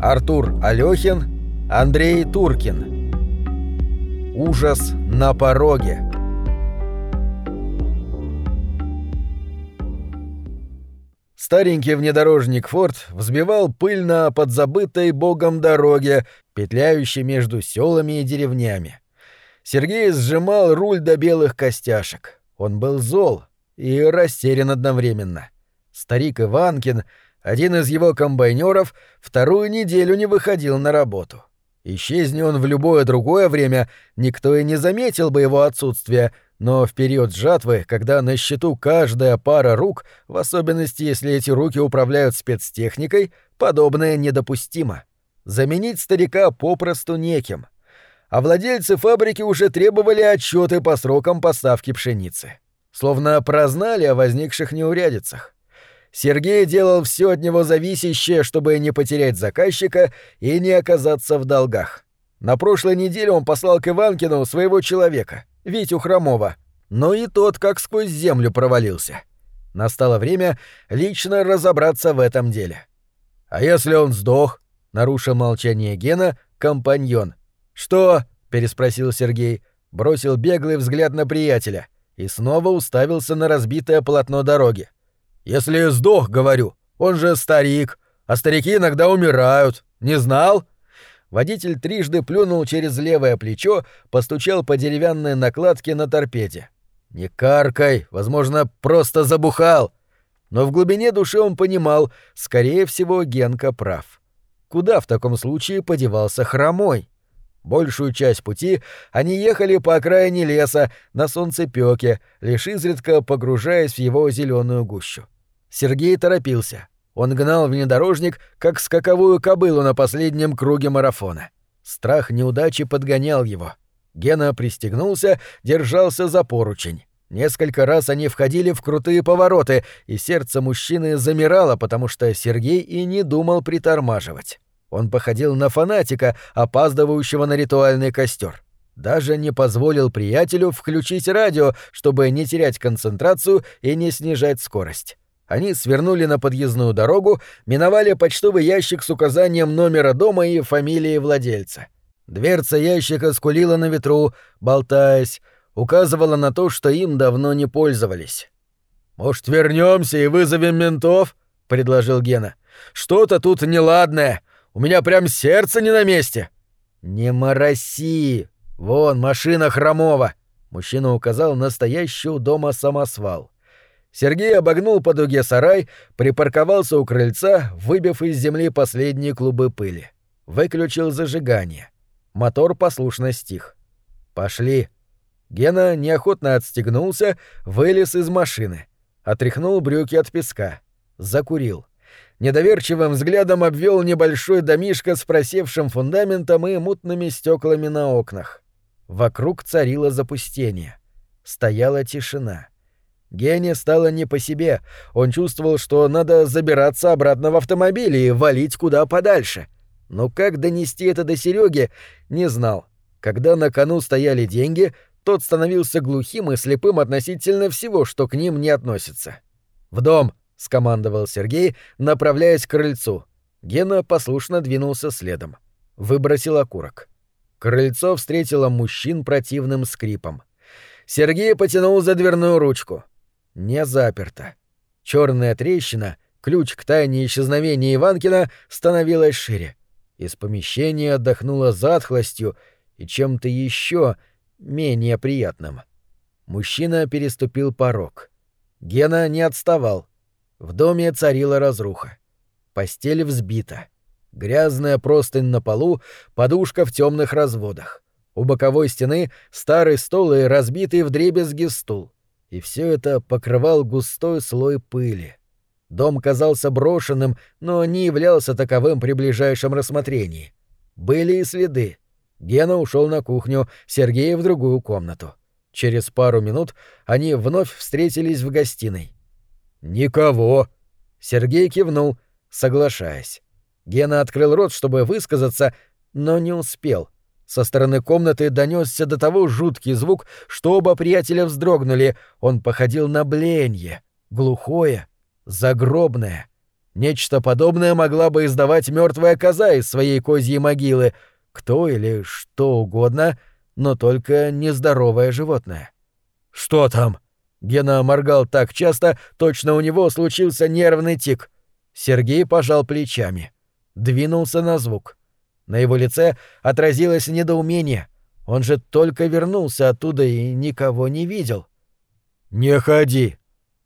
Артур Алёхин, Андрей Туркин. Ужас на пороге. Старенький внедорожник «Форд» взбивал пыль на подзабытой богом дороге, петляющей между селами и деревнями. Сергей сжимал руль до белых костяшек. Он был зол и растерян одновременно. Старик Иванкин, один из его комбайнеров, вторую неделю не выходил на работу. Исчезни он в любое другое время, никто и не заметил бы его отсутствия — но в период жатвы, когда на счету каждая пара рук, в особенности если эти руки управляют спецтехникой, подобное недопустимо. Заменить старика попросту неким. А владельцы фабрики уже требовали отчеты по срокам поставки пшеницы. Словно прознали о возникших неурядицах. Сергей делал все от него зависящее, чтобы не потерять заказчика и не оказаться в долгах. На прошлой неделе он послал к Иванкину своего человека, Витю Хромова, но и тот как сквозь землю провалился. Настало время лично разобраться в этом деле. «А если он сдох?» — нарушил молчание Гена, компаньон. «Что?» — переспросил Сергей, бросил беглый взгляд на приятеля и снова уставился на разбитое полотно дороги. «Если сдох, говорю, он же старик, а старики иногда умирают. Не знал?» Водитель трижды плюнул через левое плечо, постучал по деревянной накладке на торпеде. «Не каркай, возможно, просто забухал!» Но в глубине души он понимал, скорее всего, Генка прав. Куда в таком случае подевался хромой? Большую часть пути они ехали по окраине леса на солнцепёке, лишь изредка погружаясь в его зеленую гущу. Сергей торопился. Он гнал внедорожник, как скаковую кобылу на последнем круге марафона. Страх неудачи подгонял его. Гена пристегнулся, держался за поручень. Несколько раз они входили в крутые повороты, и сердце мужчины замирало, потому что Сергей и не думал притормаживать. Он походил на фанатика, опаздывающего на ритуальный костер. Даже не позволил приятелю включить радио, чтобы не терять концентрацию и не снижать скорость. Они свернули на подъездную дорогу, миновали почтовый ящик с указанием номера дома и фамилии владельца. Дверца ящика скулила на ветру, болтаясь, указывала на то, что им давно не пользовались. «Может, вернемся и вызовем ментов?» — предложил Гена. «Что-то тут неладное. У меня прям сердце не на месте». «Не мороси! Вон машина Хромова!» Мужчина указал настоящий у дома самосвал. Сергей обогнул по дуге сарай, припарковался у крыльца, выбив из земли последние клубы пыли. Выключил зажигание. Мотор послушно стих. «Пошли». Гена неохотно отстегнулся, вылез из машины. Отряхнул брюки от песка. Закурил. Недоверчивым взглядом обвел небольшой домишко с просевшим фундаментом и мутными стеклами на окнах. Вокруг царило запустение. Стояла тишина. Гене стало не по себе. Он чувствовал, что надо забираться обратно в автомобиль и валить куда подальше. Но как донести это до Сереги, не знал. Когда на кону стояли деньги, тот становился глухим и слепым относительно всего, что к ним не относится. «В дом!» — скомандовал Сергей, направляясь к крыльцу. Гена послушно двинулся следом. Выбросил окурок. Крыльцо встретило мужчин противным скрипом. Сергей потянул за дверную ручку — не заперто. Черная трещина, ключ к тайне исчезновения Иванкина, становилась шире. Из помещения отдохнуло затхлостью и чем-то еще менее приятным. Мужчина переступил порог. Гена не отставал. В доме царила разруха. Постель взбита. Грязная простынь на полу, подушка в темных разводах. У боковой стены старый стол и разбитый вдребезги стул и все это покрывал густой слой пыли. Дом казался брошенным, но не являлся таковым при ближайшем рассмотрении. Были и следы. Гена ушел на кухню, Сергей в другую комнату. Через пару минут они вновь встретились в гостиной. «Никого!» Сергей кивнул, соглашаясь. Гена открыл рот, чтобы высказаться, но не успел — со стороны комнаты донесся до того жуткий звук, что оба приятеля вздрогнули. Он походил на бленье, глухое, загробное. Нечто подобное могла бы издавать мертвая коза из своей козьей могилы, кто или что угодно, но только нездоровое животное. «Что там?» Гена моргал так часто, точно у него случился нервный тик. Сергей пожал плечами. Двинулся на звук. На его лице отразилось недоумение. Он же только вернулся оттуда и никого не видел. «Не ходи.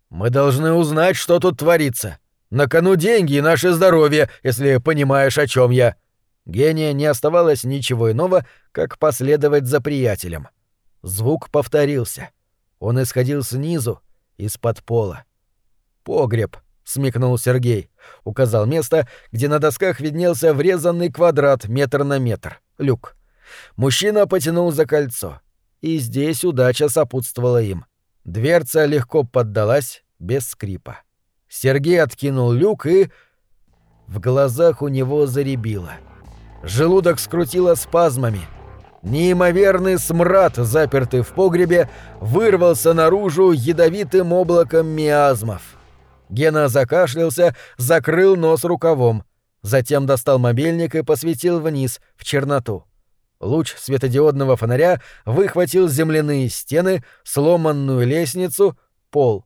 Мы должны узнать, что тут творится. На кону деньги и наше здоровье, если понимаешь, о чем я». Гения не оставалось ничего иного, как последовать за приятелем. Звук повторился. Он исходил снизу, из-под пола. «Погреб», — смекнул Сергей. Указал место, где на досках виднелся врезанный квадрат метр на метр. Люк. Мужчина потянул за кольцо. И здесь удача сопутствовала им. Дверца легко поддалась, без скрипа. Сергей откинул люк и... В глазах у него заребило. Желудок скрутило спазмами. Неимоверный смрад, запертый в погребе, вырвался наружу ядовитым облаком миазмов. Гена закашлялся, закрыл нос рукавом. Затем достал мобильник и посветил вниз, в черноту. Луч светодиодного фонаря выхватил земляные стены, сломанную лестницу, пол.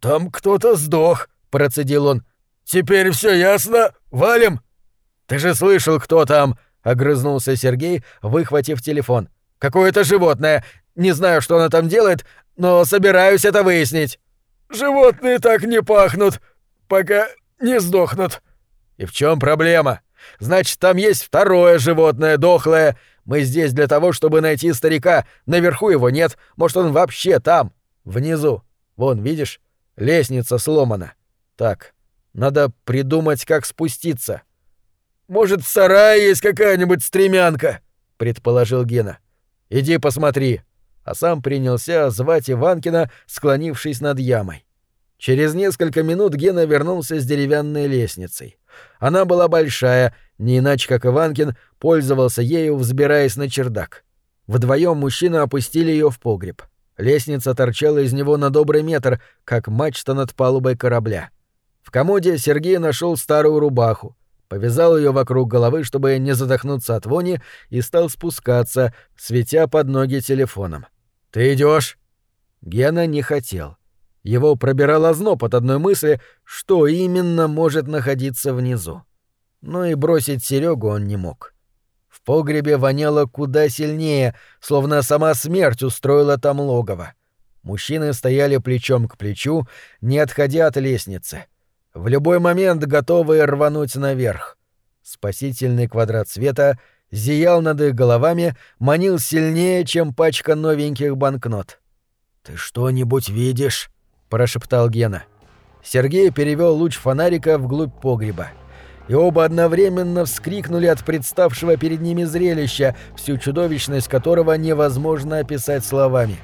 «Там кто-то сдох», — процедил он. «Теперь все ясно? Валим?» «Ты же слышал, кто там?» — огрызнулся Сергей, выхватив телефон. «Какое-то животное. Не знаю, что оно там делает, но собираюсь это выяснить». «Животные так не пахнут, пока не сдохнут». «И в чем проблема? Значит, там есть второе животное, дохлое. Мы здесь для того, чтобы найти старика. Наверху его нет. Может, он вообще там, внизу. Вон, видишь? Лестница сломана. Так, надо придумать, как спуститься. Может, в сарае есть какая-нибудь стремянка, предположил Гена. Иди посмотри. А сам принялся звать Иванкина, склонившись над ямой. Через несколько минут Гена вернулся с деревянной лестницей. Она была большая, не иначе как Иванкин пользовался ею, взбираясь на чердак. Вдвоем мужчины опустили ее в погреб. Лестница торчала из него на добрый метр, как мачта над палубой корабля. В комоде Сергей нашел старую рубаху, повязал ее вокруг головы, чтобы не задохнуться от вони, и стал спускаться, светя под ноги телефоном. «Ты идешь? Гена не хотел. Его пробирал озноб от одной мысли, что именно может находиться внизу. Но и бросить Серегу он не мог. В погребе воняло куда сильнее, словно сама смерть устроила там логово. Мужчины стояли плечом к плечу, не отходя от лестницы. В любой момент готовые рвануть наверх. Спасительный квадрат света зиял над их головами, манил сильнее, чем пачка новеньких банкнот. «Ты что-нибудь видишь?» — прошептал Гена. Сергей перевел луч фонарика вглубь погреба и оба одновременно вскрикнули от представшего перед ними зрелища, всю чудовищность которого невозможно описать словами.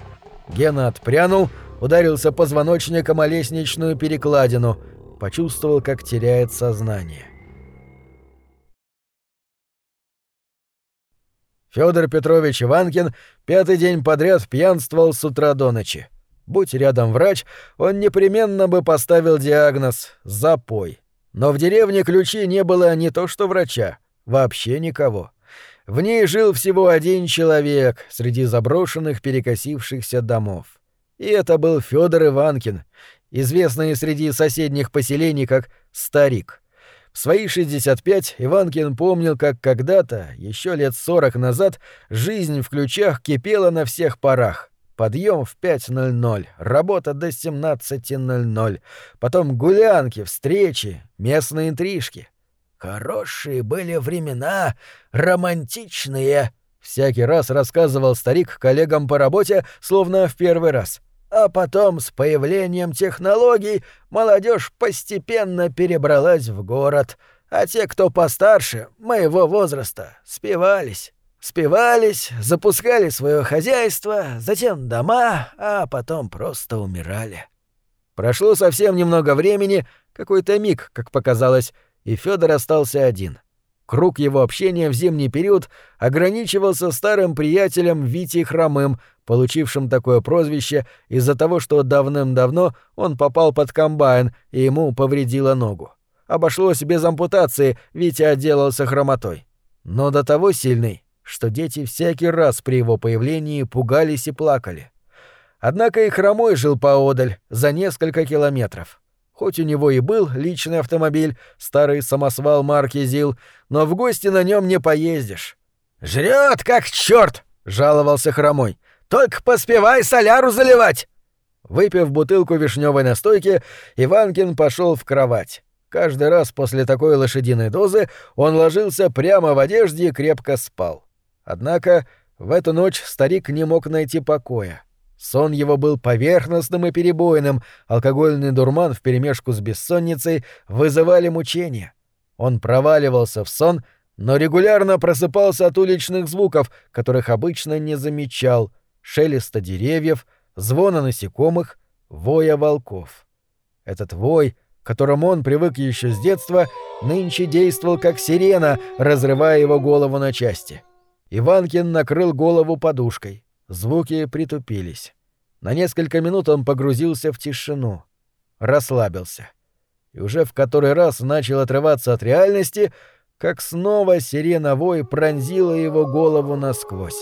Гена отпрянул, ударился позвоночником о лестничную перекладину, почувствовал, как теряет сознание. Федор Петрович Иванкин пятый день подряд пьянствовал с утра до ночи. Будь рядом врач, он непременно бы поставил диагноз «запой». Но в деревне ключи не было не то что врача, вообще никого. В ней жил всего один человек среди заброшенных перекосившихся домов. И это был Федор Иванкин, известный среди соседних поселений как «Старик». В свои 65 Иванкин помнил, как когда-то, еще лет 40 назад, жизнь в ключах кипела на всех парах. Подъем в 5.00, работа до 17.00, потом гулянки, встречи, местные интрижки. Хорошие были времена, романтичные, всякий раз рассказывал старик коллегам по работе, словно в первый раз. А потом с появлением технологий молодежь постепенно перебралась в город, а те, кто постарше, моего возраста, спивались. Спивались, запускали свое хозяйство, затем дома, а потом просто умирали. Прошло совсем немного времени, какой-то миг, как показалось, и Федор остался один. Круг его общения в зимний период ограничивался старым приятелем Витей Хромым, получившим такое прозвище из-за того, что давным-давно он попал под комбайн и ему повредило ногу. обошлось без ампутации, Витя отделался хромотой. Но до того сильный, что дети всякий раз при его появлении пугались и плакали. Однако и хромой жил поодаль, за несколько километров. Хоть у него и был личный автомобиль, старый самосвал марки ЗИЛ, но в гости на нем не поездишь. «Жрет, как черт!» — жаловался хромой. «Только поспевай соляру заливать!» Выпив бутылку вишневой настойки, Иванкин пошел в кровать. Каждый раз после такой лошадиной дозы он ложился прямо в одежде и крепко спал. Однако в эту ночь старик не мог найти покоя. Сон его был поверхностным и перебойным, алкогольный дурман вперемешку с бессонницей вызывали мучения. Он проваливался в сон, но регулярно просыпался от уличных звуков, которых обычно не замечал — шелеста деревьев, звона насекомых, воя волков. Этот вой, к которому он привык еще с детства, нынче действовал как сирена, разрывая его голову на части. Иванкин накрыл голову подушкой. Звуки притупились. На несколько минут он погрузился в тишину. Расслабился. И уже в который раз начал отрываться от реальности, как снова сирена вой пронзила его голову насквозь.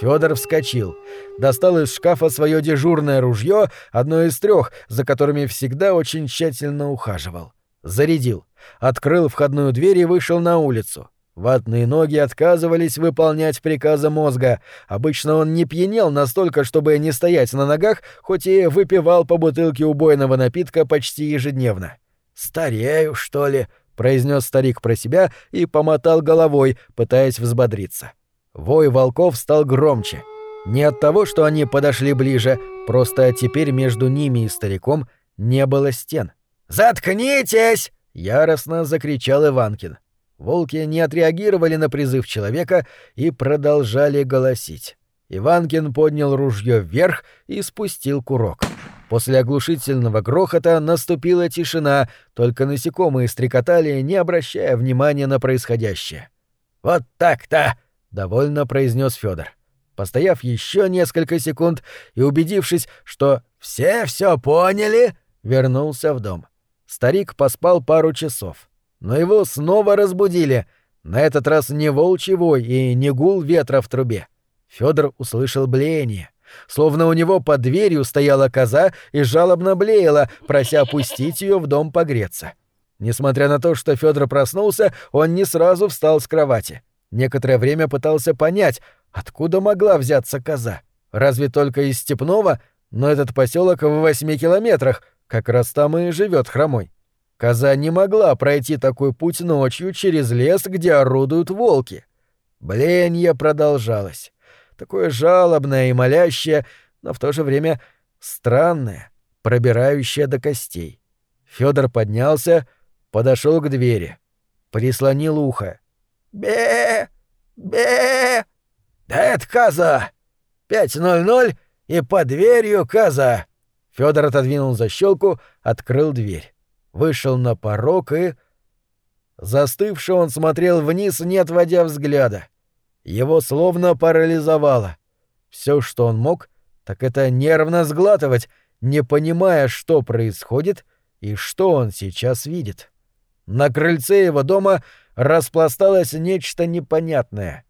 Федор вскочил, достал из шкафа свое дежурное ружье, одно из трех, за которыми всегда очень тщательно ухаживал. Зарядил, открыл входную дверь и вышел на улицу. Ватные ноги отказывались выполнять приказы мозга. Обычно он не пьянел настолько, чтобы не стоять на ногах, хоть и выпивал по бутылке убойного напитка почти ежедневно. «Старею, что ли?» — произнес старик про себя и помотал головой, пытаясь взбодриться. Вой волков стал громче. Не от того, что они подошли ближе, просто теперь между ними и стариком не было стен. «Заткнитесь!» — яростно закричал Иванкин. Волки не отреагировали на призыв человека и продолжали голосить. Иванкин поднял ружье вверх и спустил курок. После оглушительного грохота наступила тишина, только насекомые стрекотали, не обращая внимания на происходящее. «Вот так-то!» — довольно произнес Федор. Постояв еще несколько секунд и убедившись, что все все поняли, вернулся в дом. Старик поспал пару часов, но его снова разбудили. На этот раз не волчий вой и не гул ветра в трубе. Федор услышал блеяние. Словно у него под дверью стояла коза и жалобно блеяла, прося пустить ее в дом погреться. Несмотря на то, что Федор проснулся, он не сразу встал с кровати. Некоторое время пытался понять, откуда могла взяться коза. Разве только из Степного? Но этот поселок в восьми километрах, как раз там и живет хромой. Коза не могла пройти такой путь ночью через лес, где орудуют волки. Бленье продолжалось. Такое жалобное и молящее, но в то же время странное, пробирающее до костей. Федор поднялся, подошел к двери, прислонил ухо. Бе! Бе! Да это коза! Пять ноль ноль и под дверью коза. Федор отодвинул защелку, открыл дверь. Вышел на порог и... Застывший он смотрел вниз, не отводя взгляда. Его словно парализовало. Все, что он мог, так это нервно сглатывать, не понимая, что происходит и что он сейчас видит. На крыльце его дома распласталось нечто непонятное.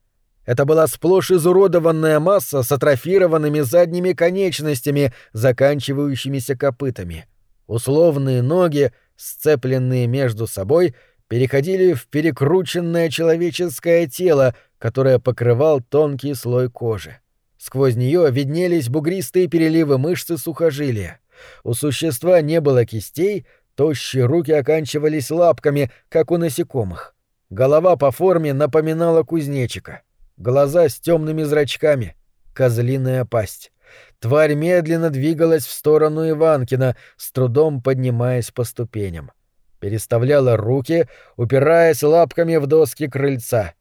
Это была сплошь изуродованная масса с атрофированными задними конечностями, заканчивающимися копытами. Условные ноги, сцепленные между собой, переходили в перекрученное человеческое тело, которое покрывал тонкий слой кожи. Сквозь нее виднелись бугристые переливы мышцы сухожилия. У существа не было кистей, тощие руки оканчивались лапками, как у насекомых. Голова по форме напоминала кузнечика. Глаза с темными зрачками. Козлиная пасть. Тварь медленно двигалась в сторону Иванкина, с трудом поднимаясь по ступеням. Переставляла руки, упираясь лапками в доски крыльца.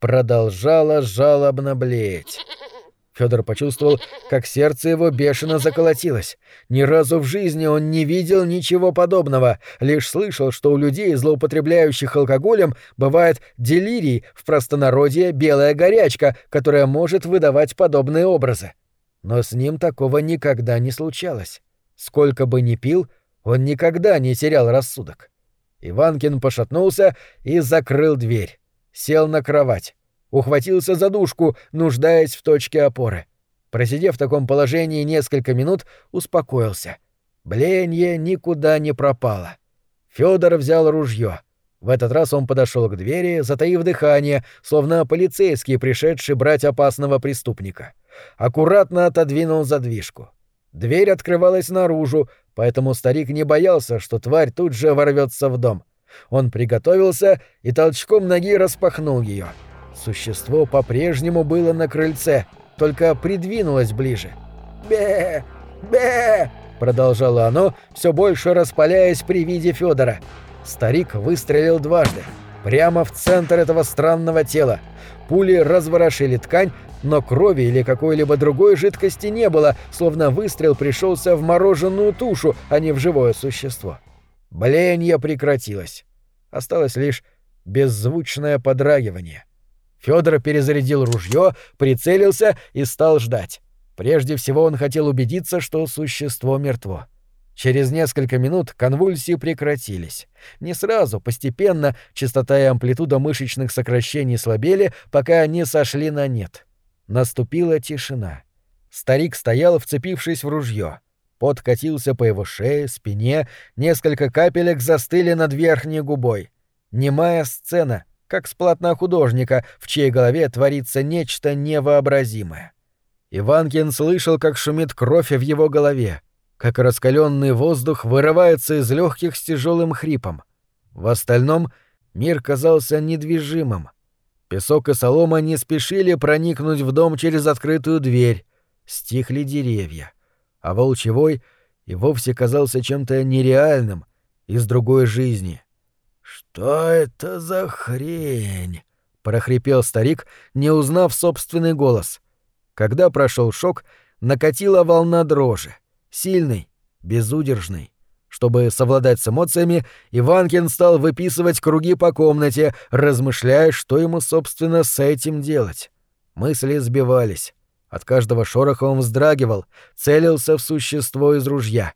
Продолжала жалобно блеять. Федор почувствовал, как сердце его бешено заколотилось. Ни разу в жизни он не видел ничего подобного, лишь слышал, что у людей, злоупотребляющих алкоголем, бывает делирий, в простонародье белая горячка, которая может выдавать подобные образы. Но с ним такого никогда не случалось. Сколько бы ни пил, он никогда не терял рассудок. Иванкин пошатнулся и закрыл дверь. Сел на кровать. Ухватился за дужку, нуждаясь в точке опоры. Просидев в таком положении несколько минут, успокоился. Блеяние никуда не пропало. Федор взял ружье. В этот раз он подошел к двери, затаив дыхание, словно полицейский, пришедший брать опасного преступника. Аккуратно отодвинул задвижку. Дверь открывалась наружу, поэтому старик не боялся, что тварь тут же ворвется в дом. Он приготовился и толчком ноги распахнул ее. Существо по-прежнему было на крыльце, только придвинулось ближе. «Бе! Бе!» — продолжало оно, все больше распаляясь при виде Федора. Старик выстрелил дважды, прямо в центр этого странного тела. Пули разворошили ткань, но крови или какой-либо другой жидкости не было, словно выстрел пришелся в мороженую тушу, а не в живое существо. Блеяние прекратилось. Осталось лишь беззвучное подрагивание. Федор перезарядил ружье, прицелился и стал ждать. Прежде всего он хотел убедиться, что существо мертво. Через несколько минут конвульсии прекратились. Не сразу, постепенно частота и амплитуда мышечных сокращений слабели, пока не сошли на нет. Наступила тишина. Старик стоял, вцепившись в ружье. Пот катился по его шее, спине, несколько капелек застыли над верхней губой. Немая сцена, как с полотна художника, в чьей голове творится нечто невообразимое. Иванкин слышал, как шумит кровь в его голове, как раскаленный воздух вырывается из легких с тяжелым хрипом. В остальном мир казался недвижимым — Песок и солома не спешили проникнуть в дом через открытую дверь. Стихли деревья. А волчевой и вовсе казался чем-то нереальным, из другой жизни. «Что это за хрень?» — прохрипел старик, не узнав собственный голос. Когда прошел шок, накатила волна дрожи. Сильный, безудержный. Чтобы совладать с эмоциями, Иванкин стал выписывать круги по комнате, размышляя, что ему, собственно, с этим делать. Мысли сбивались. От каждого шороха он вздрагивал, целился в существо из ружья.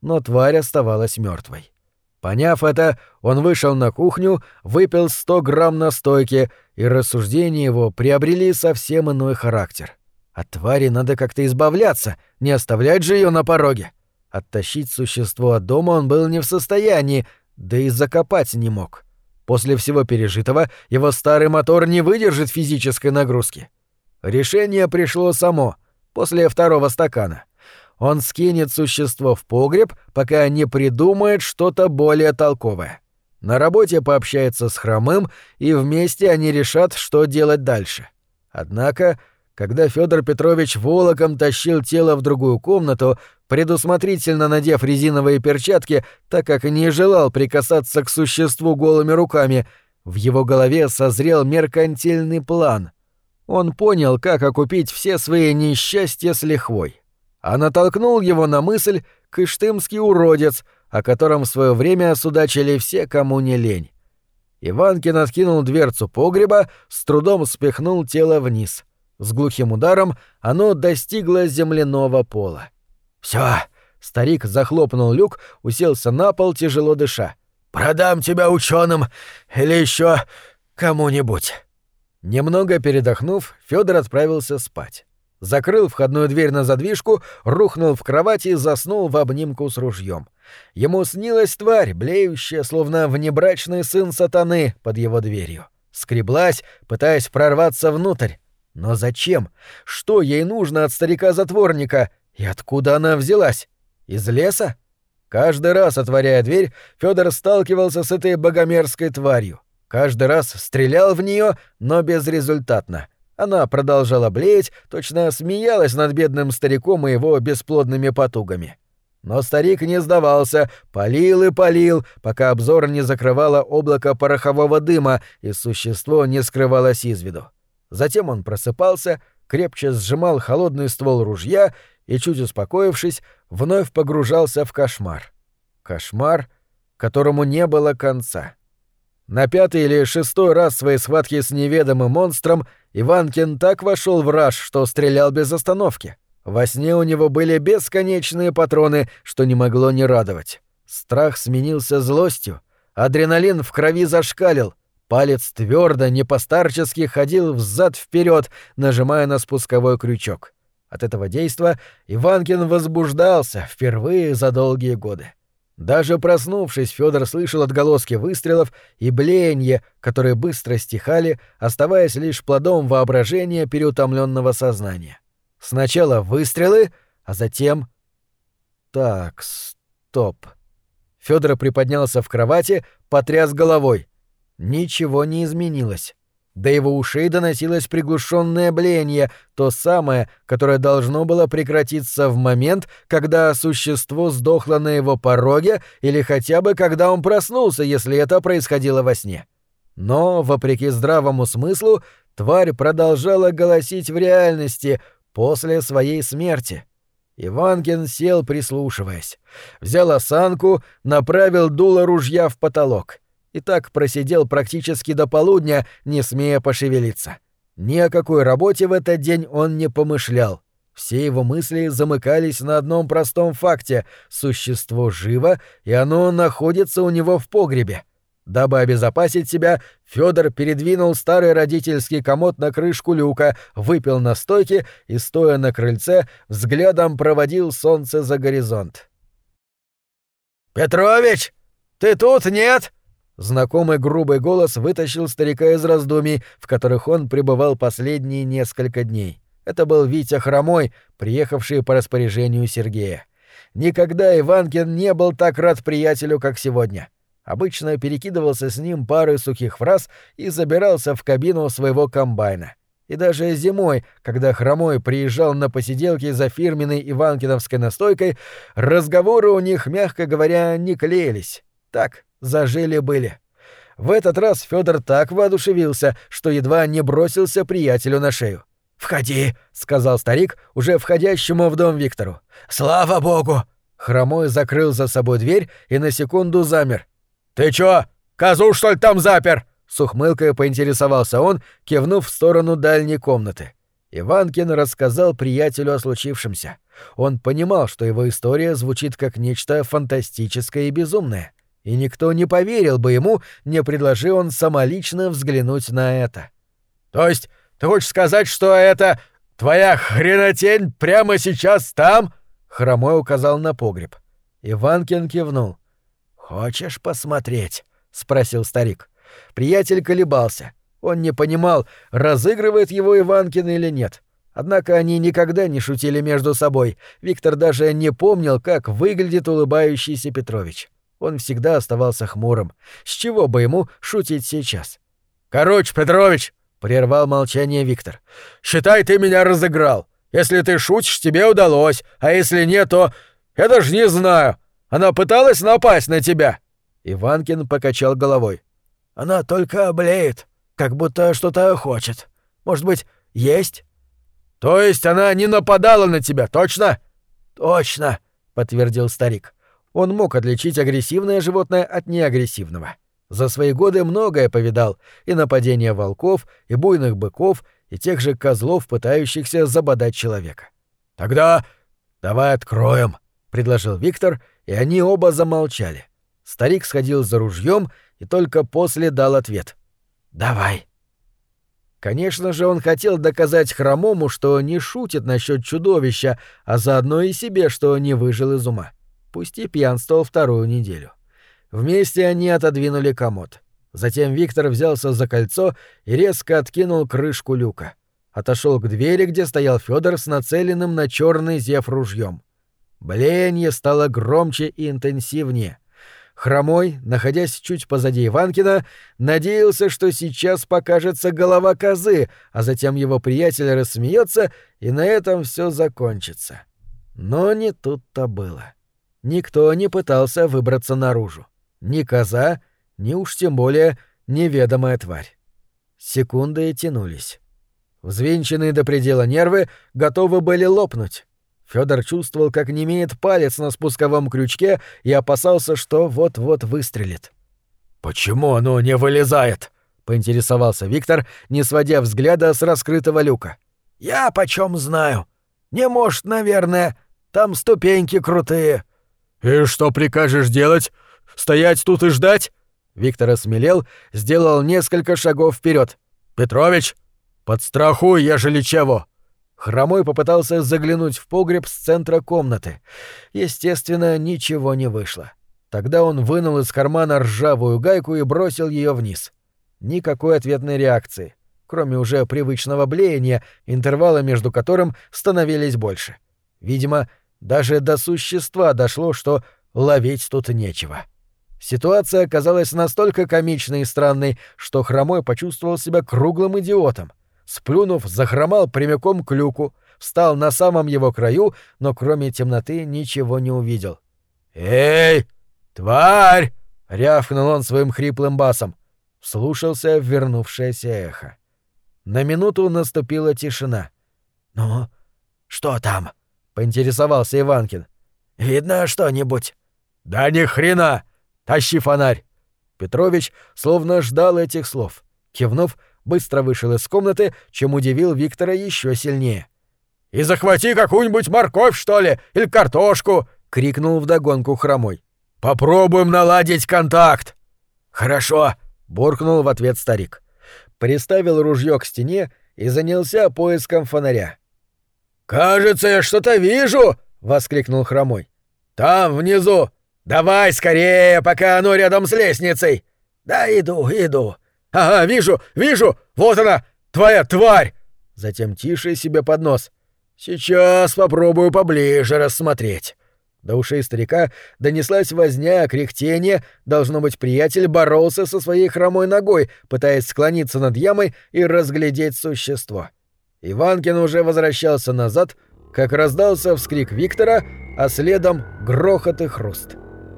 Но тварь оставалась мертвой. Поняв это, он вышел на кухню, выпил 100 грамм настойки, и рассуждения его приобрели совсем иной характер. От твари надо как-то избавляться, не оставлять же ее на пороге. Оттащить существо от дома он был не в состоянии, да и закопать не мог. После всего пережитого его старый мотор не выдержит физической нагрузки. Решение пришло само, после второго стакана. Он скинет существо в погреб, пока не придумает что-то более толковое. На работе пообщается с хромым, и вместе они решат, что делать дальше. Однако когда Федор Петрович волоком тащил тело в другую комнату, предусмотрительно надев резиновые перчатки, так как не желал прикасаться к существу голыми руками, в его голове созрел меркантильный план. Он понял, как окупить все свои несчастья с лихвой. А натолкнул его на мысль «Кыштымский уродец», о котором в свое время судачили все, кому не лень. Иванкин откинул дверцу погреба, с трудом спихнул тело вниз — с глухим ударом оно достигло земляного пола. Все, старик захлопнул люк, уселся на пол, тяжело дыша. Продам тебя ученым или еще кому-нибудь. Немного передохнув, Федор отправился спать. Закрыл входную дверь на задвижку, рухнул в кровати и заснул в обнимку с ружьем. Ему снилась тварь, блеющая, словно внебрачный сын сатаны под его дверью. Скреблась, пытаясь прорваться внутрь, но зачем? Что ей нужно от старика-затворника? И откуда она взялась? Из леса? Каждый раз, отворяя дверь, Федор сталкивался с этой богомерзкой тварью. Каждый раз стрелял в нее, но безрезультатно. Она продолжала блеять, точно смеялась над бедным стариком и его бесплодными потугами. Но старик не сдавался, полил и полил, пока обзор не закрывало облако порохового дыма, и существо не скрывалось из виду. Затем он просыпался, крепче сжимал холодный ствол ружья и, чуть успокоившись, вновь погружался в кошмар. Кошмар, которому не было конца. На пятый или шестой раз своей схватки с неведомым монстром Иванкин так вошел в раж, что стрелял без остановки. Во сне у него были бесконечные патроны, что не могло не радовать. Страх сменился злостью, Адреналин в крови зашкалил. Палец твердо, не постарчески ходил взад вперед, нажимая на спусковой крючок. От этого действа Иванкин возбуждался впервые за долгие годы. Даже проснувшись, Федор слышал отголоски выстрелов и блеяние, которые быстро стихали, оставаясь лишь плодом воображения переутомленного сознания. Сначала выстрелы, а затем... Так, стоп. Федор приподнялся в кровати, потряс головой. Ничего не изменилось. До его ушей доносилось приглушенное блеяние, то самое, которое должно было прекратиться в момент, когда существо сдохло на его пороге или хотя бы когда он проснулся, если это происходило во сне. Но, вопреки здравому смыслу, тварь продолжала голосить в реальности после своей смерти. Иванкин сел, прислушиваясь. Взял осанку, направил дуло ружья в потолок — и так просидел практически до полудня, не смея пошевелиться. Ни о какой работе в этот день он не помышлял. Все его мысли замыкались на одном простом факте — существо живо, и оно находится у него в погребе. Дабы обезопасить себя, Федор передвинул старый родительский комод на крышку люка, выпил на стойке и, стоя на крыльце, взглядом проводил солнце за горизонт. «Петрович, ты тут, нет?» Знакомый грубый голос вытащил старика из раздумий, в которых он пребывал последние несколько дней. Это был Витя Хромой, приехавший по распоряжению Сергея. Никогда Иванкин не был так рад приятелю, как сегодня. Обычно перекидывался с ним парой сухих фраз и забирался в кабину своего комбайна. И даже зимой, когда Хромой приезжал на посиделки за фирменной иванкиновской настойкой, разговоры у них, мягко говоря, не клеились. Так, зажили-были. В этот раз Федор так воодушевился, что едва не бросился приятелю на шею. «Входи», — сказал старик, уже входящему в дом Виктору. «Слава богу!» Хромой закрыл за собой дверь и на секунду замер. «Ты чё, козу, что ли, там запер?» С ухмылкой поинтересовался он, кивнув в сторону дальней комнаты. Иванкин рассказал приятелю о случившемся. Он понимал, что его история звучит как нечто фантастическое и безумное и никто не поверил бы ему, не предложи он самолично взглянуть на это. «То есть ты хочешь сказать, что это твоя хренотень прямо сейчас там?» — Хромой указал на погреб. Иванкин кивнул. «Хочешь посмотреть?» — спросил старик. Приятель колебался. Он не понимал, разыгрывает его Иванкин или нет. Однако они никогда не шутили между собой. Виктор даже не помнил, как выглядит улыбающийся Петрович. Он всегда оставался хмурым. С чего бы ему шутить сейчас? «Короче, Петрович!» — прервал молчание Виктор. «Считай, ты меня разыграл. Если ты шутишь, тебе удалось, а если нет, то... Я даже не знаю. Она пыталась напасть на тебя?» Иванкин покачал головой. «Она только облеет, как будто что-то хочет. Может быть, есть?» «То есть она не нападала на тебя, точно?» «Точно», — подтвердил старик. Он мог отличить агрессивное животное от неагрессивного. За свои годы многое повидал, и нападения волков, и буйных быков, и тех же козлов, пытающихся забодать человека. «Тогда давай откроем», — предложил Виктор, и они оба замолчали. Старик сходил за ружьем и только после дал ответ. «Давай». Конечно же, он хотел доказать Хромому, что не шутит насчет чудовища, а заодно и себе, что не выжил из ума пусть и пьянствовал вторую неделю. Вместе они отодвинули комод. Затем Виктор взялся за кольцо и резко откинул крышку люка. Отошел к двери, где стоял Федор с нацеленным на черный зев ружьем. Блеяние стало громче и интенсивнее. Хромой, находясь чуть позади Иванкина, надеялся, что сейчас покажется голова козы, а затем его приятель рассмеется, и на этом все закончится. Но не тут-то было. Никто не пытался выбраться наружу. Ни коза, ни уж тем более неведомая тварь. Секунды тянулись. Взвинченные до предела нервы готовы были лопнуть. Федор чувствовал, как немеет палец на спусковом крючке и опасался, что вот-вот выстрелит. «Почему оно не вылезает?» — поинтересовался Виктор, не сводя взгляда с раскрытого люка. «Я почем знаю. Не может, наверное. Там ступеньки крутые. «И что прикажешь делать? Стоять тут и ждать?» Виктор осмелел, сделал несколько шагов вперед. «Петрович, подстрахуй, ежели чего!» Хромой попытался заглянуть в погреб с центра комнаты. Естественно, ничего не вышло. Тогда он вынул из кармана ржавую гайку и бросил ее вниз. Никакой ответной реакции, кроме уже привычного блеяния, интервалы между которым становились больше. Видимо, даже до существа дошло, что ловить тут нечего. Ситуация оказалась настолько комичной и странной, что Хромой почувствовал себя круглым идиотом. Сплюнув, захромал прямиком к люку, встал на самом его краю, но кроме темноты ничего не увидел. «Эй, тварь!» — рявкнул он своим хриплым басом. Слушался вернувшееся эхо. На минуту наступила тишина. «Ну, что там?» — поинтересовался Иванкин. «Видно что-нибудь?» «Да ни хрена! Тащи фонарь!» Петрович словно ждал этих слов. Кивнув, быстро вышел из комнаты, чем удивил Виктора еще сильнее. «И захвати какую-нибудь морковь, что ли, или картошку!» — крикнул вдогонку хромой. «Попробуем наладить контакт!» «Хорошо!» — буркнул в ответ старик. Приставил ружье к стене и занялся поиском фонаря. «Кажется, я что-то вижу!» — воскликнул хромой. «Там, внизу! Давай скорее, пока оно рядом с лестницей!» «Да иду, иду!» «Ага, вижу, вижу! Вот она, твоя тварь!» Затем тише себе под нос. «Сейчас попробую поближе рассмотреть». До ушей старика донеслась возня, кряхтение. Должно быть, приятель боролся со своей хромой ногой, пытаясь склониться над ямой и разглядеть существо. Иванкин уже возвращался назад, как раздался вскрик Виктора, а следом грохот и хруст.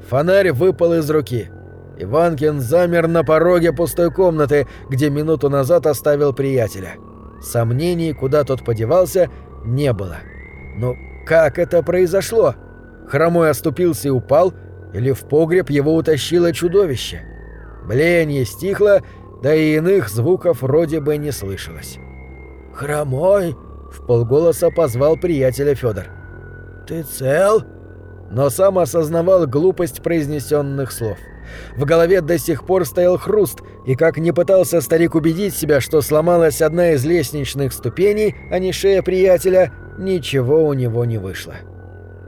Фонарь выпал из руки. Иванкин замер на пороге пустой комнаты, где минуту назад оставил приятеля. Сомнений, куда тот подевался, не было. Но как это произошло? Хромой оступился и упал, или в погреб его утащило чудовище? Блеяние стихло, да и иных звуков вроде бы не слышалось. «Хромой!» — в полголоса позвал приятеля Федор. «Ты цел?» Но сам осознавал глупость произнесенных слов. В голове до сих пор стоял хруст, и как не пытался старик убедить себя, что сломалась одна из лестничных ступеней, а не шея приятеля, ничего у него не вышло.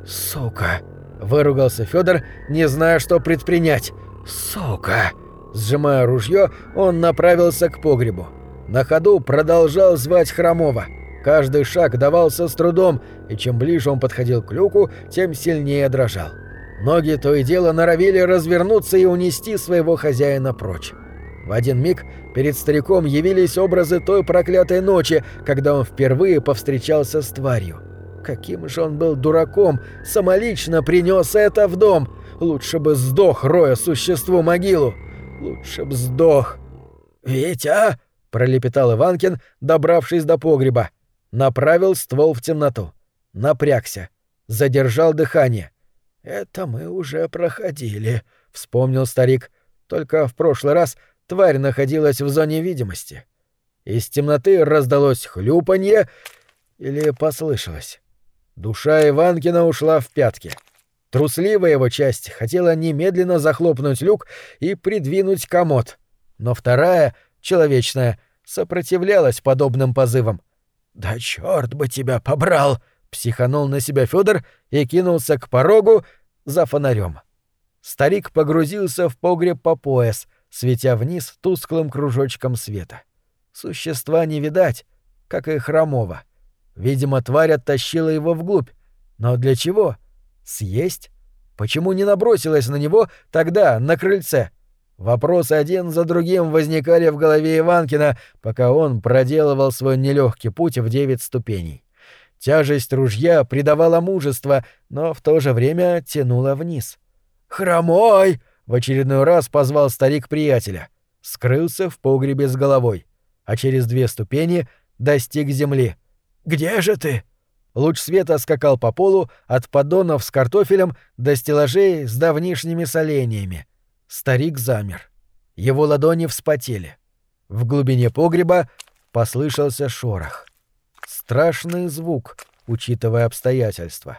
«Сука!» — выругался Федор, не зная, что предпринять. «Сука!» Сжимая ружье, он направился к погребу. На ходу продолжал звать Хромова. Каждый шаг давался с трудом, и чем ближе он подходил к люку, тем сильнее дрожал. Ноги то и дело норовили развернуться и унести своего хозяина прочь. В один миг перед стариком явились образы той проклятой ночи, когда он впервые повстречался с тварью. Каким же он был дураком, самолично принес это в дом. Лучше бы сдох, роя существу могилу. Лучше б сдох. «Витя!» — пролепетал Иванкин, добравшись до погреба. Направил ствол в темноту. Напрягся. Задержал дыхание. «Это мы уже проходили», — вспомнил старик. «Только в прошлый раз тварь находилась в зоне видимости». Из темноты раздалось хлюпанье или послышалось. Душа Иванкина ушла в пятки. Трусливая его часть хотела немедленно захлопнуть люк и придвинуть комод. Но вторая, человечная, сопротивлялась подобным позывам. «Да черт бы тебя побрал!» — психанул на себя Федор и кинулся к порогу за фонарем. Старик погрузился в погреб по пояс, светя вниз тусклым кружочком света. Существа не видать, как и хромого. Видимо, тварь оттащила его вглубь. Но для чего? Съесть? Почему не набросилась на него тогда, на крыльце? Вопросы один за другим возникали в голове Иванкина, пока он проделывал свой нелегкий путь в девять ступеней. Тяжесть ружья придавала мужество, но в то же время тянула вниз. «Хромой!» — в очередной раз позвал старик приятеля. Скрылся в погребе с головой, а через две ступени достиг земли — «Где же ты?» Луч света скакал по полу от поддонов с картофелем до стеллажей с давнишними соленьями. Старик замер. Его ладони вспотели. В глубине погреба послышался шорох. Страшный звук, учитывая обстоятельства.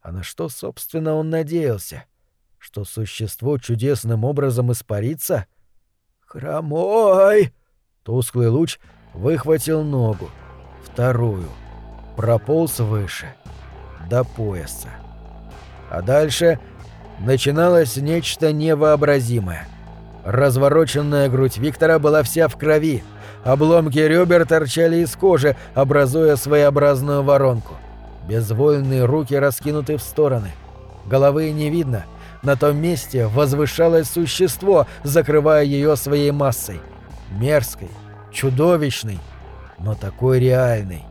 А на что, собственно, он надеялся? что существо чудесным образом испарится? «Хромой!» Тусклый луч выхватил ногу, вторую, прополз выше, до пояса. А дальше начиналось нечто невообразимое. Развороченная грудь Виктора была вся в крови, обломки ребер торчали из кожи, образуя своеобразную воронку. Безвольные руки раскинуты в стороны. Головы не видно. На том месте возвышалось существо, закрывая ее своей массой. Мерзкой, чудовищной, но такой реальной.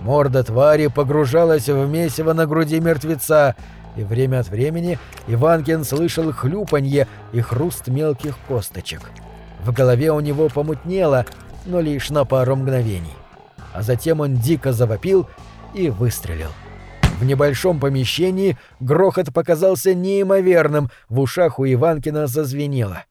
Морда твари погружалась в месиво на груди мертвеца, и время от времени Иванкин слышал хлюпанье и хруст мелких косточек. В голове у него помутнело, но лишь на пару мгновений. А затем он дико завопил и выстрелил. В небольшом помещении грохот показался неимоверным, в ушах у Иванкина зазвенело.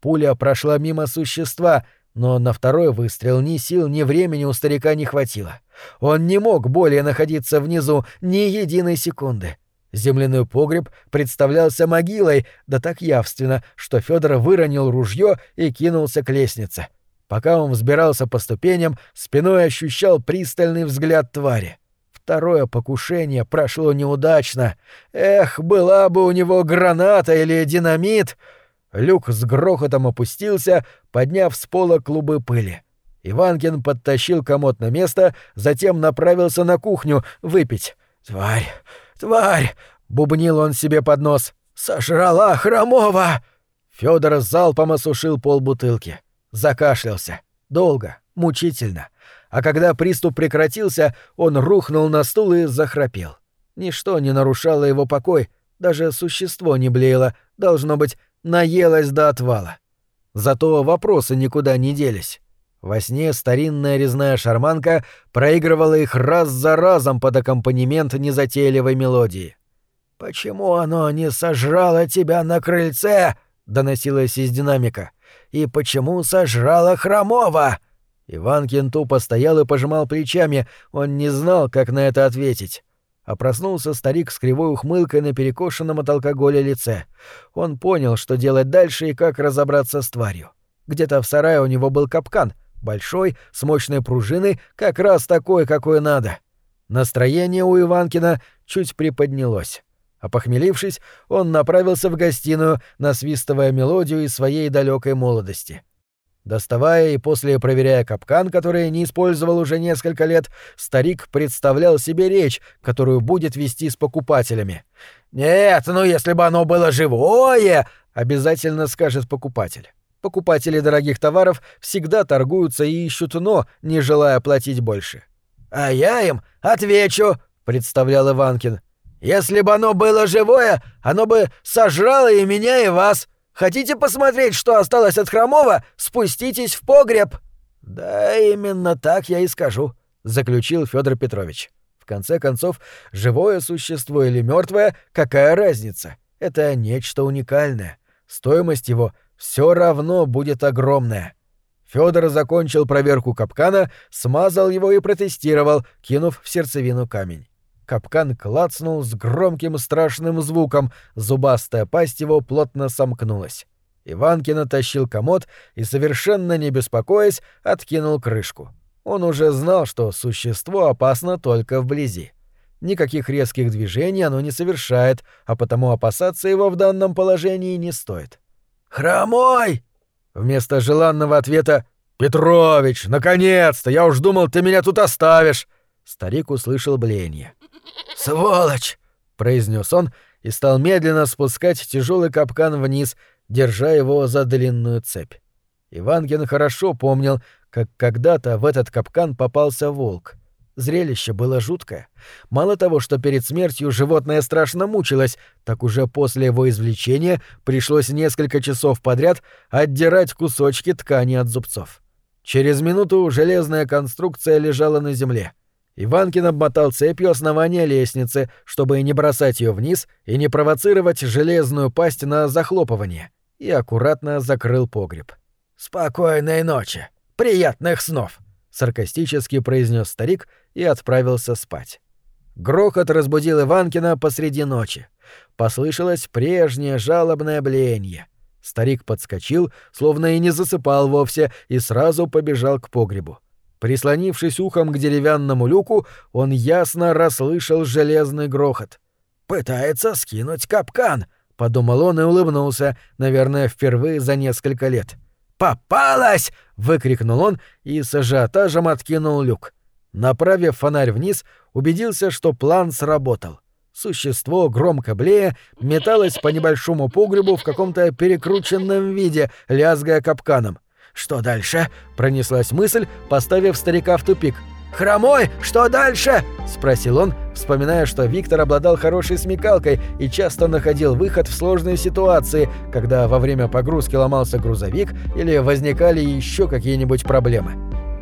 Пуля прошла мимо существа, но на второй выстрел ни сил, ни времени у старика не хватило. Он не мог более находиться внизу ни единой секунды. Земляной погреб представлялся могилой, да так явственно, что Федор выронил ружье и кинулся к лестнице. Пока он взбирался по ступеням, спиной ощущал пристальный взгляд твари. Второе покушение прошло неудачно. Эх, была бы у него граната или динамит! Люк с грохотом опустился, подняв с пола клубы пыли. Иванкин подтащил комод на место, затем направился на кухню выпить. «Тварь! Тварь!» — бубнил он себе под нос. «Сожрала Хромова!» Фёдор залпом осушил полбутылки. Закашлялся. Долго, мучительно. А когда приступ прекратился, он рухнул на стул и захрапел. Ничто не нарушало его покой, даже существо не блеяло, должно быть, наелось до отвала. Зато вопросы никуда не делись. Во сне старинная резная шарманка проигрывала их раз за разом под аккомпанемент незатейливой мелодии. «Почему оно не сожрало тебя на крыльце?» — доносилось из динамика. «И почему сожрало Хромова?» Иванкин тупо стоял и пожимал плечами, он не знал, как на это ответить. А проснулся старик с кривой ухмылкой на перекошенном от алкоголя лице. Он понял, что делать дальше и как разобраться с тварью. Где-то в сарае у него был капкан — Большой, с мощной пружиной, как раз такой, какой надо. Настроение у Иванкина чуть приподнялось. Опохмелившись, он направился в гостиную, насвистывая мелодию из своей далекой молодости. Доставая и после проверяя капкан, который не использовал уже несколько лет, старик представлял себе речь, которую будет вести с покупателями. «Нет, ну если бы оно было живое!» — обязательно скажет покупатель. Покупатели дорогих товаров всегда торгуются и ищут «но», не желая платить больше. «А я им отвечу», — представлял Иванкин. «Если бы оно было живое, оно бы сожрало и меня, и вас. Хотите посмотреть, что осталось от Хромова? Спуститесь в погреб». «Да, именно так я и скажу», — заключил Федор Петрович. В конце концов, живое существо или мертвое, какая разница? Это нечто уникальное. Стоимость его — все равно будет огромная. Федор закончил проверку капкана, смазал его и протестировал, кинув в сердцевину камень. Капкан клацнул с громким страшным звуком, зубастая пасть его плотно сомкнулась. Иванкин оттащил комод и, совершенно не беспокоясь, откинул крышку. Он уже знал, что существо опасно только вблизи. Никаких резких движений оно не совершает, а потому опасаться его в данном положении не стоит. «Хромой!» Вместо желанного ответа «Петрович, наконец-то! Я уж думал, ты меня тут оставишь!» Старик услышал блеяние. «Сволочь!» — произнес он и стал медленно спускать тяжелый капкан вниз, держа его за длинную цепь. Ивангин хорошо помнил, как когда-то в этот капкан попался волк. Зрелище было жуткое. Мало того, что перед смертью животное страшно мучилось, так уже после его извлечения пришлось несколько часов подряд отдирать кусочки ткани от зубцов. Через минуту железная конструкция лежала на земле. Иванкин обмотал цепью основания лестницы, чтобы не бросать ее вниз и не провоцировать железную пасть на захлопывание, и аккуратно закрыл погреб. «Спокойной ночи! Приятных снов!» — саркастически произнес старик и отправился спать. Грохот разбудил Иванкина посреди ночи. послышалось прежнее жалобное блеяние. Старик подскочил, словно и не засыпал вовсе, и сразу побежал к погребу. Прислонившись ухом к деревянному люку, он ясно расслышал железный грохот. «Пытается скинуть капкан», — подумал он и улыбнулся, наверное, впервые за несколько лет. «Попалась!» — выкрикнул он и с ажиотажем откинул люк. Направив фонарь вниз, убедился, что план сработал. Существо, громко блея, металось по небольшому погребу в каком-то перекрученном виде, лязгая капканом. «Что дальше?» — пронеслась мысль, поставив старика в тупик. «Хромой, что дальше?» — спросил он, вспоминая, что Виктор обладал хорошей смекалкой и часто находил выход в сложные ситуации, когда во время погрузки ломался грузовик или возникали еще какие-нибудь проблемы.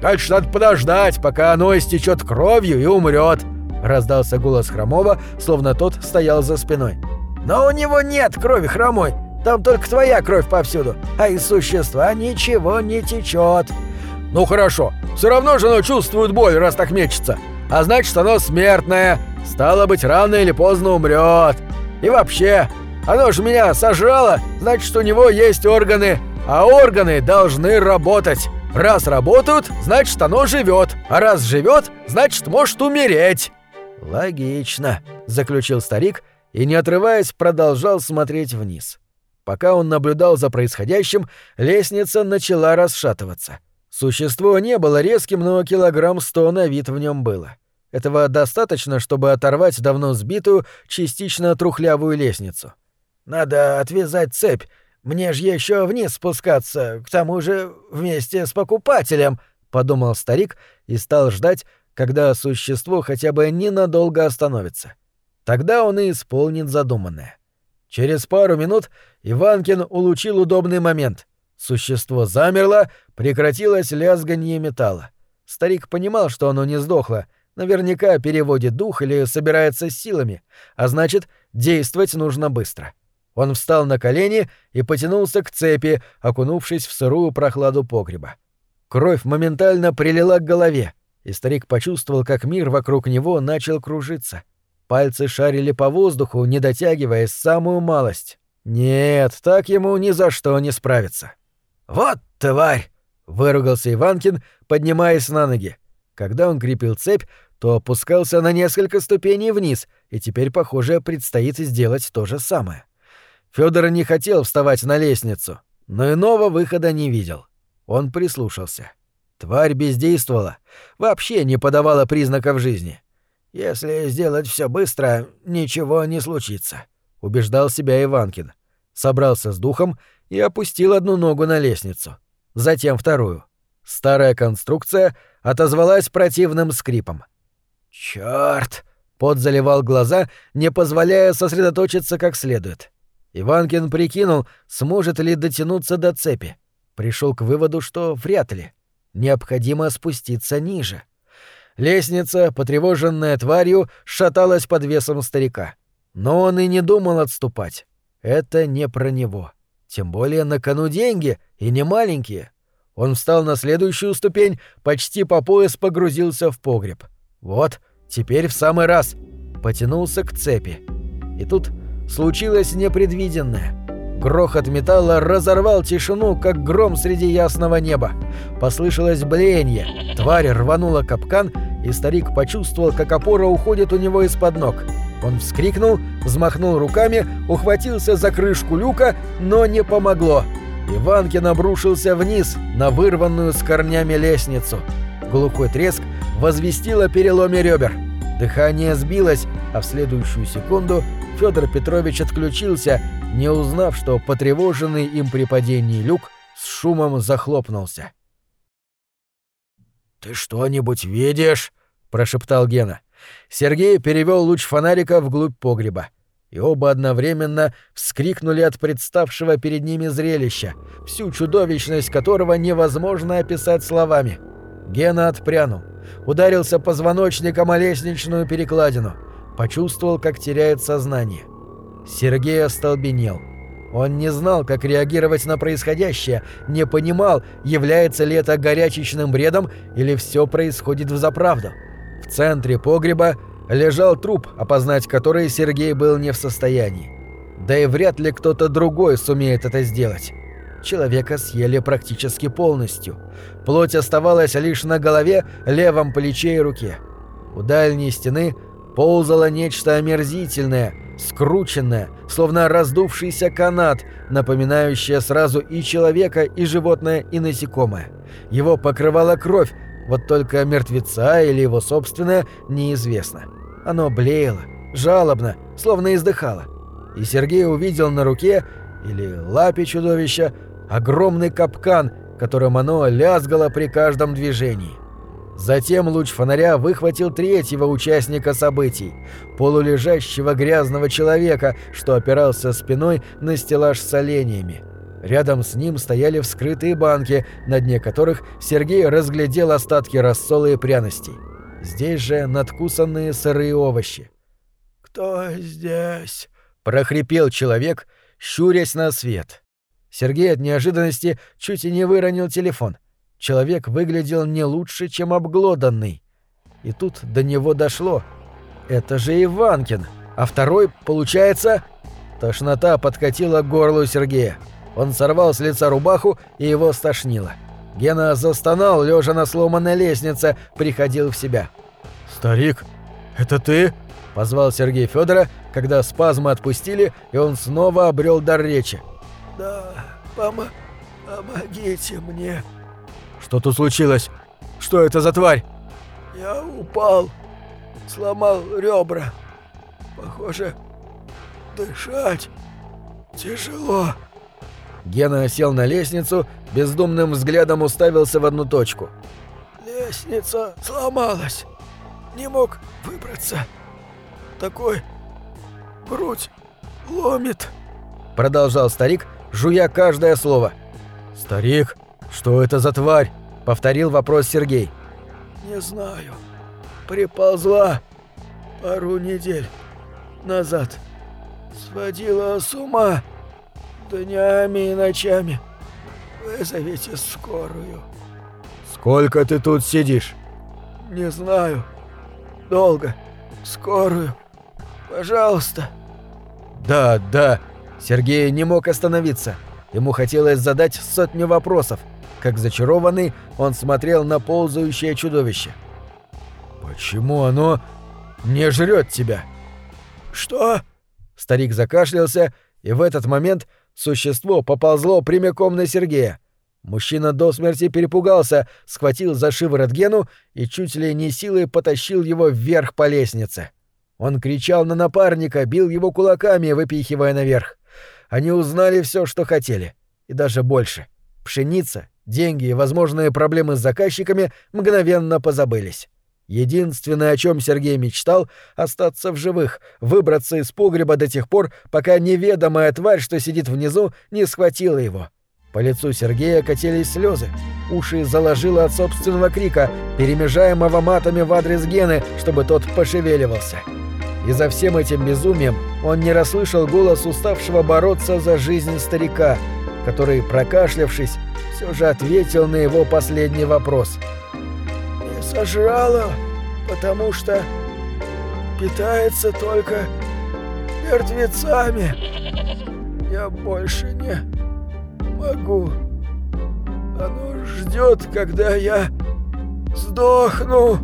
«Дальше надо подождать, пока оно истечет кровью и умрет», — раздался голос Хромова, словно тот стоял за спиной. «Но у него нет крови, Хромой. Там только твоя кровь повсюду, а из существа ничего не течет. Ну хорошо, все равно же оно чувствует боль, раз так мечется. А значит, оно смертное. Стало быть, рано или поздно умрет. И вообще, оно же меня сожрало, значит, у него есть органы, а органы должны работать. Раз работают, значит, оно живет, а раз живет, значит, может умереть. Логично, заключил старик и, не отрываясь, продолжал смотреть вниз. Пока он наблюдал за происходящим, лестница начала расшатываться. Существо не было резким, но килограмм сто на вид в нем было. Этого достаточно, чтобы оторвать давно сбитую, частично трухлявую лестницу. «Надо отвязать цепь. Мне же еще вниз спускаться, к тому же вместе с покупателем», — подумал старик и стал ждать, когда существо хотя бы ненадолго остановится. Тогда он и исполнит задуманное. Через пару минут Иванкин улучил удобный момент. Существо замерло, прекратилось лязганье металла. Старик понимал, что оно не сдохло, наверняка переводит дух или собирается силами, а значит, действовать нужно быстро. Он встал на колени и потянулся к цепи, окунувшись в сырую прохладу погреба. Кровь моментально прилила к голове, и старик почувствовал, как мир вокруг него начал кружиться — Пальцы шарили по воздуху, не дотягиваясь самую малость. Нет, так ему ни за что не справиться. «Вот тварь!» — выругался Иванкин, поднимаясь на ноги. Когда он крепил цепь, то опускался на несколько ступеней вниз, и теперь, похоже, предстоит сделать то же самое. Фёдор не хотел вставать на лестницу, но иного выхода не видел. Он прислушался. Тварь бездействовала, вообще не подавала признаков жизни. «Если сделать все быстро, ничего не случится», — убеждал себя Иванкин. Собрался с духом и опустил одну ногу на лестницу. Затем вторую. Старая конструкция отозвалась противным скрипом. «Чёрт!» — пот заливал глаза, не позволяя сосредоточиться как следует. Иванкин прикинул, сможет ли дотянуться до цепи. Пришел к выводу, что вряд ли. Необходимо спуститься ниже. — Лестница, потревоженная тварью, шаталась под весом старика. Но он и не думал отступать. Это не про него. Тем более на кону деньги, и не маленькие. Он встал на следующую ступень, почти по пояс погрузился в погреб. Вот, теперь в самый раз. Потянулся к цепи. И тут случилось непредвиденное. Грохот металла разорвал тишину, как гром среди ясного неба. Послышалось блеяние. Тварь рванула капкан, и старик почувствовал, как опора уходит у него из-под ног. Он вскрикнул, взмахнул руками, ухватился за крышку люка, но не помогло. Иванкин обрушился вниз, на вырванную с корнями лестницу. Глухой треск возвестил о переломе ребер. Дыхание сбилось, а в следующую секунду Федор Петрович отключился, не узнав, что потревоженный им при падении люк с шумом захлопнулся. «Ты что-нибудь видишь?» — прошептал Гена. Сергей перевел луч фонарика вглубь погреба. И оба одновременно вскрикнули от представшего перед ними зрелища, всю чудовищность которого невозможно описать словами. Гена отпрянул, ударился позвоночником о лестничную перекладину — почувствовал, как теряет сознание. Сергей остолбенел. Он не знал, как реагировать на происходящее, не понимал, является ли это горячечным бредом или все происходит в заправду. В центре погреба лежал труп, опознать который Сергей был не в состоянии. Да и вряд ли кто-то другой сумеет это сделать. Человека съели практически полностью. Плоть оставалась лишь на голове, левом плече и руке. У дальней стены ползало нечто омерзительное, скрученное, словно раздувшийся канат, напоминающее сразу и человека, и животное, и насекомое. Его покрывала кровь, вот только мертвеца или его собственное неизвестно. Оно блеяло, жалобно, словно издыхало. И Сергей увидел на руке, или лапе чудовища, огромный капкан, которым оно лязгало при каждом движении. Затем луч фонаря выхватил третьего участника событий, полулежащего грязного человека, что опирался спиной на стеллаж с оленями. Рядом с ним стояли вскрытые банки, на дне которых Сергей разглядел остатки рассола и пряностей. Здесь же надкусанные сырые овощи. «Кто здесь?» — прохрипел человек, щурясь на свет. Сергей от неожиданности чуть и не выронил телефон. Человек выглядел не лучше, чем обглоданный. И тут до него дошло. Это же Иванкин, а второй, получается... Тошнота подкатила к горлу Сергея. Он сорвал с лица рубаху, и его стошнило. Гена застонал, лежа на сломанной лестнице, приходил в себя. «Старик, это ты?» — позвал Сергей Федора, когда спазмы отпустили, и он снова обрел дар речи. «Да, пом помогите мне», «Что тут случилось? Что это за тварь?» «Я упал, сломал ребра. Похоже, дышать тяжело». Гена сел на лестницу, бездумным взглядом уставился в одну точку. «Лестница сломалась. Не мог выбраться. Такой грудь ломит», — продолжал старик, жуя каждое слово. «Старик?» «Что это за тварь?» — повторил вопрос Сергей. «Не знаю. Приползла пару недель назад. Сводила с ума днями и ночами. Вызовите скорую». «Сколько ты тут сидишь?» «Не знаю. Долго. Скорую. Пожалуйста». «Да, да». Сергей не мог остановиться. Ему хотелось задать сотню вопросов — как зачарованный, он смотрел на ползающее чудовище. «Почему оно не жрет тебя?» «Что?» Старик закашлялся, и в этот момент существо поползло прямиком на Сергея. Мужчина до смерти перепугался, схватил за шиворот Гену и чуть ли не силой потащил его вверх по лестнице. Он кричал на напарника, бил его кулаками, выпихивая наверх. Они узнали все, что хотели, и даже больше. Пшеница, Деньги и возможные проблемы с заказчиками мгновенно позабылись. Единственное, о чем Сергей мечтал — остаться в живых, выбраться из погреба до тех пор, пока неведомая тварь, что сидит внизу, не схватила его. По лицу Сергея катились слезы. Уши заложило от собственного крика, перемежаемого матами в адрес Гены, чтобы тот пошевеливался. И за всем этим безумием он не расслышал голос уставшего бороться за жизнь старика, который, прокашлявшись, все же ответил на его последний вопрос. «Не сожрала, потому что питается только мертвецами. Я больше не могу. Оно ждет, когда я сдохну».